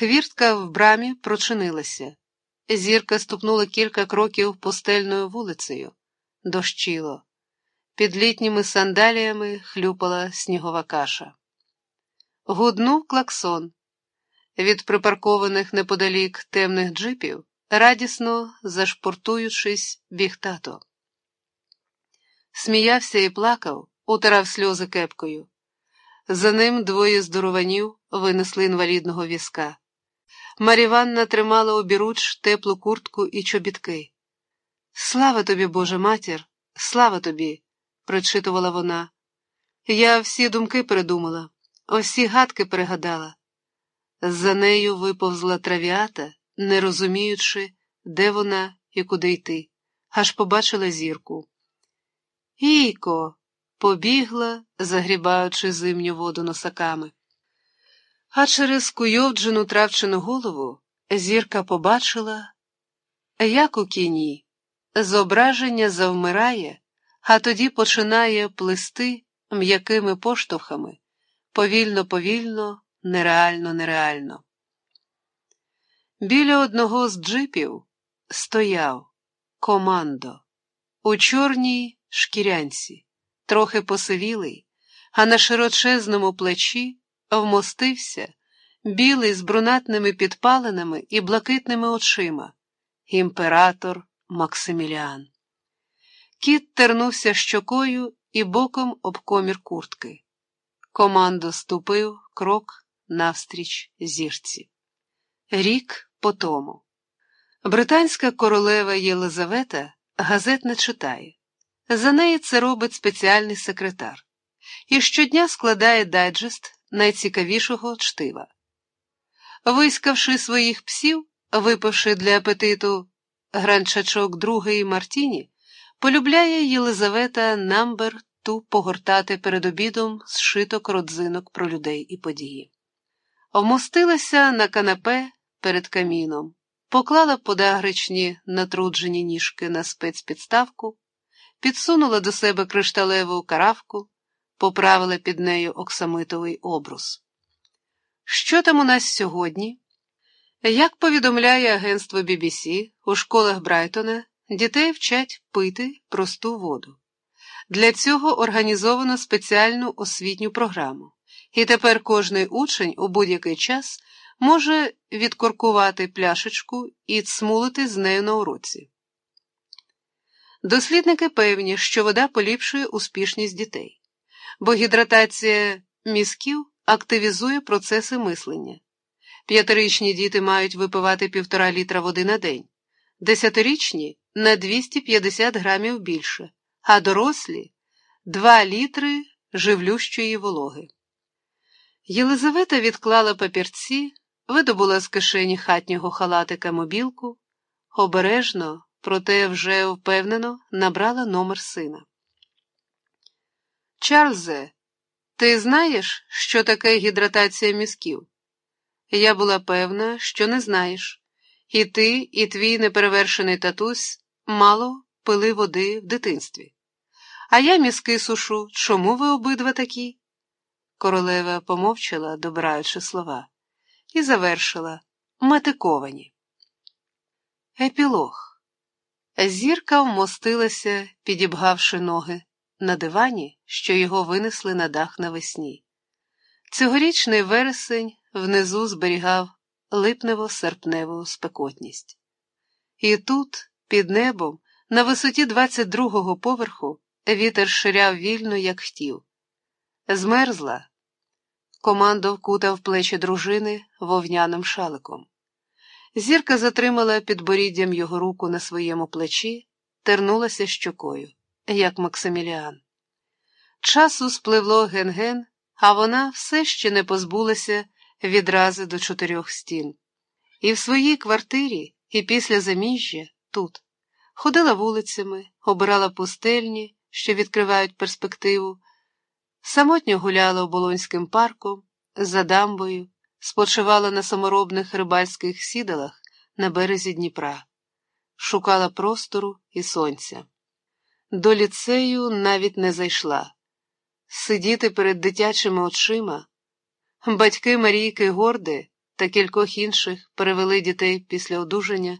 Хвіртка в брамі прочинилася. Зірка ступнула кілька кроків пустельною вулицею. Дощило. Під літніми сандаліями хлюпала снігова каша. Гуднув клаксон. Від припаркованих неподалік темних джипів, радісно зашпортуючись, біг тато. Сміявся і плакав, утирав сльози кепкою. За ним двоє здорованів винесли інвалідного візка. Маріванна тримала обіруч теплу куртку і чобітки. Слава тобі, Боже матір, слава тобі, прочитувала вона. Я всі думки передумала, усі гадки перегадала. За нею виповзла травіата, не розуміючи, де вона і куди йти, аж побачила зірку. Гійко, побігла, загрібаючи зимню воду носаками. А через куйовджену травчену голову зірка побачила, як у кіні, зображення завмирає, а тоді починає плисти м'якими поштовхами, повільно, повільно, нереально, нереально. Біля одного з джипів стояв командо у чорній шкірянці, трохи посивілий, а на широчезному плечі вмостився, білий з брунатними підпалинами і блакитними очима, імператор Максиміліан. Кіт тернувся щокою і боком об комір куртки. Командо ступив крок навстріч зірці. Рік по тому. Британська королева Єлизавета газет не читає. За неї це робить спеціальний секретар і щодня складає дайджест найцікавішого чтива. Вискавши своїх псів, випивши для апетиту гранчачок другої Мартіні, полюбляє Єлизавета Намбер ту погортати перед обідом зшиток родзинок про людей і події. Вмостилася на канапе перед каміном, поклала подагричні натруджені ніжки на спецпідставку, підсунула до себе кришталеву каравку, поправила під нею оксамитовий обрус. Що там у нас сьогодні? Як повідомляє агентство BBC, у школах Брайтона дітей вчать пити просту воду. Для цього організовано спеціальну освітню програму, і тепер кожний учень у будь-який час може відкоркувати пляшечку і цмулити з нею на уроці. Дослідники певні, що вода поліпшує успішність дітей, бо гідратація мізків активізує процеси мислення. П'ятирічні діти мають випивати півтора літра води на день, десятирічні на 250 грамів більше, а дорослі 2 літри живлющої вологи. Єлизавета відклала папірці, видобула з кишені хатнього халатика мобілку, обережно, проте вже впевнено набрала номер сина. Чарльзе, ти знаєш, що таке гідратація мізків? Я була певна, що не знаєш, і ти, і твій неперевершений татусь мало пили води в дитинстві. А я мізки сушу, чому ви обидва такі? Королева помовчала, добираючи слова, і завершила метиковані. Епілог. Зірка вмостилася, підібгавши ноги, на дивані, що його винесли на дах навесні. Цьогорічний вересень внизу зберігав липнево серпневу спекотність. І тут, під небом, на висоті 22-го поверху, вітер ширяв вільно, як хотів. Змерзла. Командо вкутав плечі дружини вовняним шаликом. Зірка затримала під боріддям його руку на своєму плечі, тернулася щокою, як Максиміліан. Часу спливло ген-ген, а вона все ще не позбулася відрази до чотирьох стін. І в своїй квартирі, і після заміжжя тут. Ходила вулицями, обирала пустельні, що відкривають перспективу, самотньо гуляла оболонським парком, за дамбою, спочивала на саморобних рибальських сідалах на березі Дніпра, шукала простору і сонця. До ліцею навіть не зайшла. Сидіти перед дитячими очима. Батьки Марійки Горди та кількох інших перевели дітей після одужання